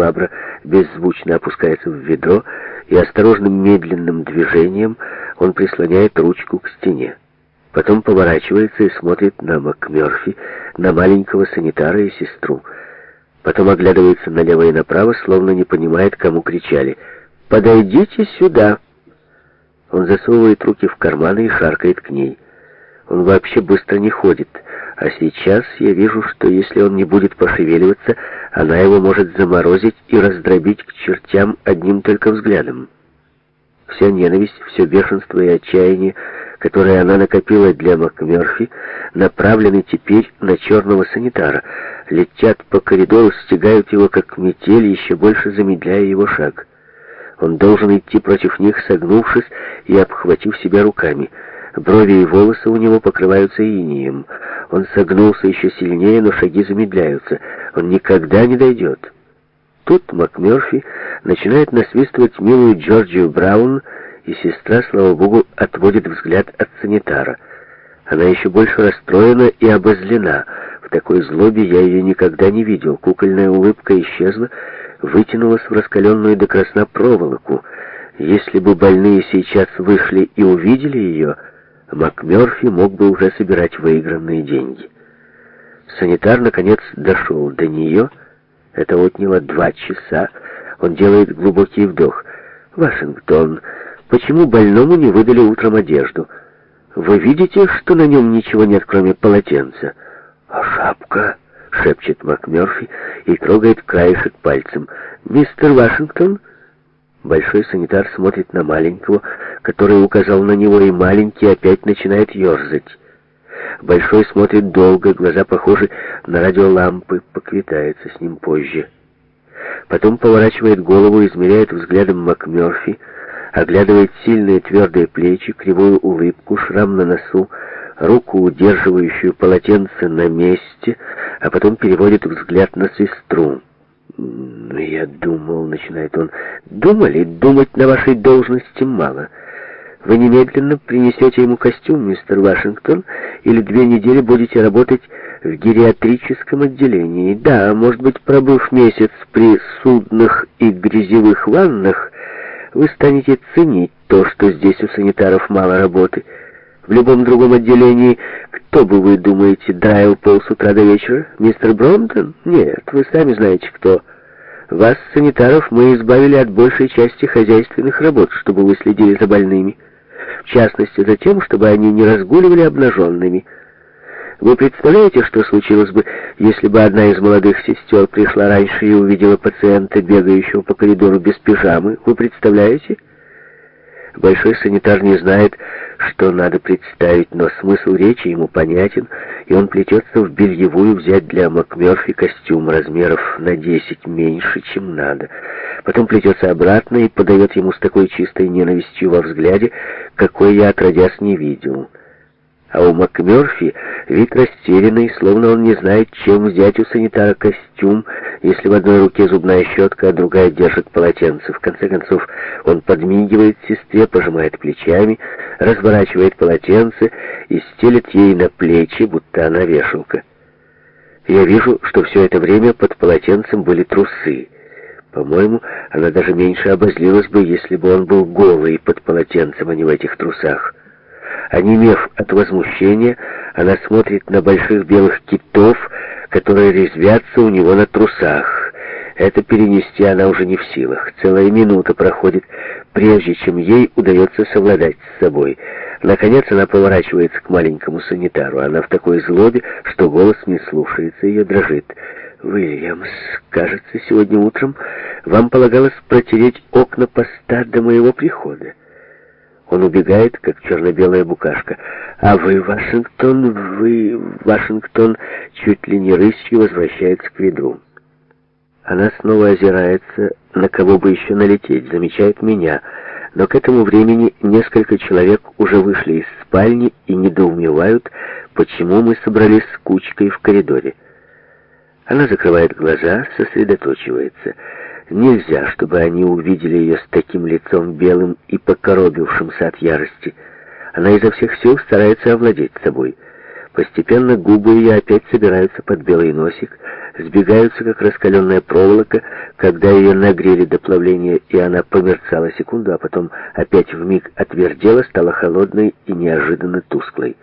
швабра беззвучно опускается в ведро, и осторожным медленным движением он прислоняет ручку к стене. Потом поворачивается и смотрит на МакМёрфи, на маленького санитара и сестру. Потом оглядывается налево и направо, словно не понимает, кому кричали. «Подойдите сюда!» Он засовывает руки в карманы и шаркает к ней. Он вообще быстро не ходит, а сейчас я вижу, что если он не будет пошевеливаться, она его может заморозить и раздробить к чертям одним только взглядом. Вся ненависть, все бешенство и отчаяние, которые она накопила для МакМерфи, направлены теперь на черного санитара. Летят по коридору, стягают его, как метель, еще больше замедляя его шаг. Он должен идти против них, согнувшись и обхватив себя руками. Брови и волосы у него покрываются инием. Он согнулся еще сильнее, но шаги замедляются — он никогда не дойдет. Тут Макмёрфи начинает насвистывать милую Джорджию Браун, и сестра, слава богу, отводит взгляд от санитара. Она еще больше расстроена и обозлена. В такой злобе я ее никогда не видел. Кукольная улыбка исчезла, вытянулась в раскаленную до красна проволоку. Если бы больные сейчас вышли и увидели ее, Макмёрфи мог бы уже собирать выигранные деньги. Санитар, наконец, дошел до нее. Это отняло два часа. Он делает глубокий вдох. «Вашингтон, почему больному не выдали утром одежду? Вы видите, что на нем ничего нет, кроме полотенца?» «А шапка?» — шепчет МакМёрфи и трогает краешек пальцем. «Мистер Вашингтон?» Большой санитар смотрит на маленького, который указал на него, и маленький опять начинает ерзать. Большой смотрит долго, глаза похожи на радиолампы, поквитается с ним позже. Потом поворачивает голову, измеряет взглядом МакМёрфи, оглядывает сильные твердые плечи, кривую улыбку, шрам на носу, руку, удерживающую полотенце на месте, а потом переводит взгляд на сестру. «Ну, «Я думал», — начинает он, — «думали? Думать на вашей должности мало. Вы немедленно принесете ему костюм, мистер Вашингтон, или две недели будете работать в гериатрическом отделении. Да, может быть, пробыв месяц при судных и грязевых ваннах, вы станете ценить то, что здесь у санитаров мало работы. В любом другом отделении, кто бы вы думаете, драил пол с утра до вечера? Мистер Бромтон? Нет, вы сами знаете, кто. Вас, санитаров, мы избавили от большей части хозяйственных работ, чтобы вы следили за больными в частности за тем, чтобы они не разгуливали обнаженными. Вы представляете, что случилось бы, если бы одна из молодых сестер пришла раньше и увидела пациента, бегающего по коридору без пижамы? Вы представляете? Большой санитар не знает, что надо представить, но смысл речи ему понятен, и он плетется в бельевую взять для Макмёрфи костюм размеров на 10 меньше, чем надо. Потом плетется обратно и подает ему с такой чистой ненавистью во взгляде, какой я отродясь не видел». А у МакМёрфи вид растерянный, словно он не знает, чем взять у санитара костюм, если в одной руке зубная щетка, а другая держит полотенце. В конце концов, он подмигивает сестре, пожимает плечами, разворачивает полотенце и стелет ей на плечи, будто она вешалка. Я вижу, что все это время под полотенцем были трусы. По-моему, она даже меньше обозлилась бы, если бы он был голый под полотенцем, а не в этих трусах. А Онемев от возмущения, она смотрит на больших белых китов, которые резвятся у него на трусах. Это перенести она уже не в силах. Целая минута проходит, прежде чем ей удается совладать с собой. Наконец она поворачивается к маленькому санитару. Она в такой злобе, что голос не слушается, ее дрожит. «Уильямс, кажется, сегодня утром вам полагалось протереть окна поста до моего прихода. Он убегает, как черно-белая букашка. А вы, Вашингтон, вы, Вашингтон, чуть ли не рысью возвращается к ведру. Она снова озирается, на кого бы еще налететь, замечает меня. Но к этому времени несколько человек уже вышли из спальни и недоумевают, почему мы собрались с кучкой в коридоре. Она закрывает глаза, сосредоточивается — Нельзя, чтобы они увидели ее с таким лицом белым и покоробившимся от ярости. Она изо всех сил старается овладеть собой. Постепенно губы ее опять собираются под белый носик, сбегаются, как раскаленная проволока, когда ее нагрели до плавления, и она померцала секунду, а потом опять вмиг отвердела, стала холодной и неожиданно тусклой.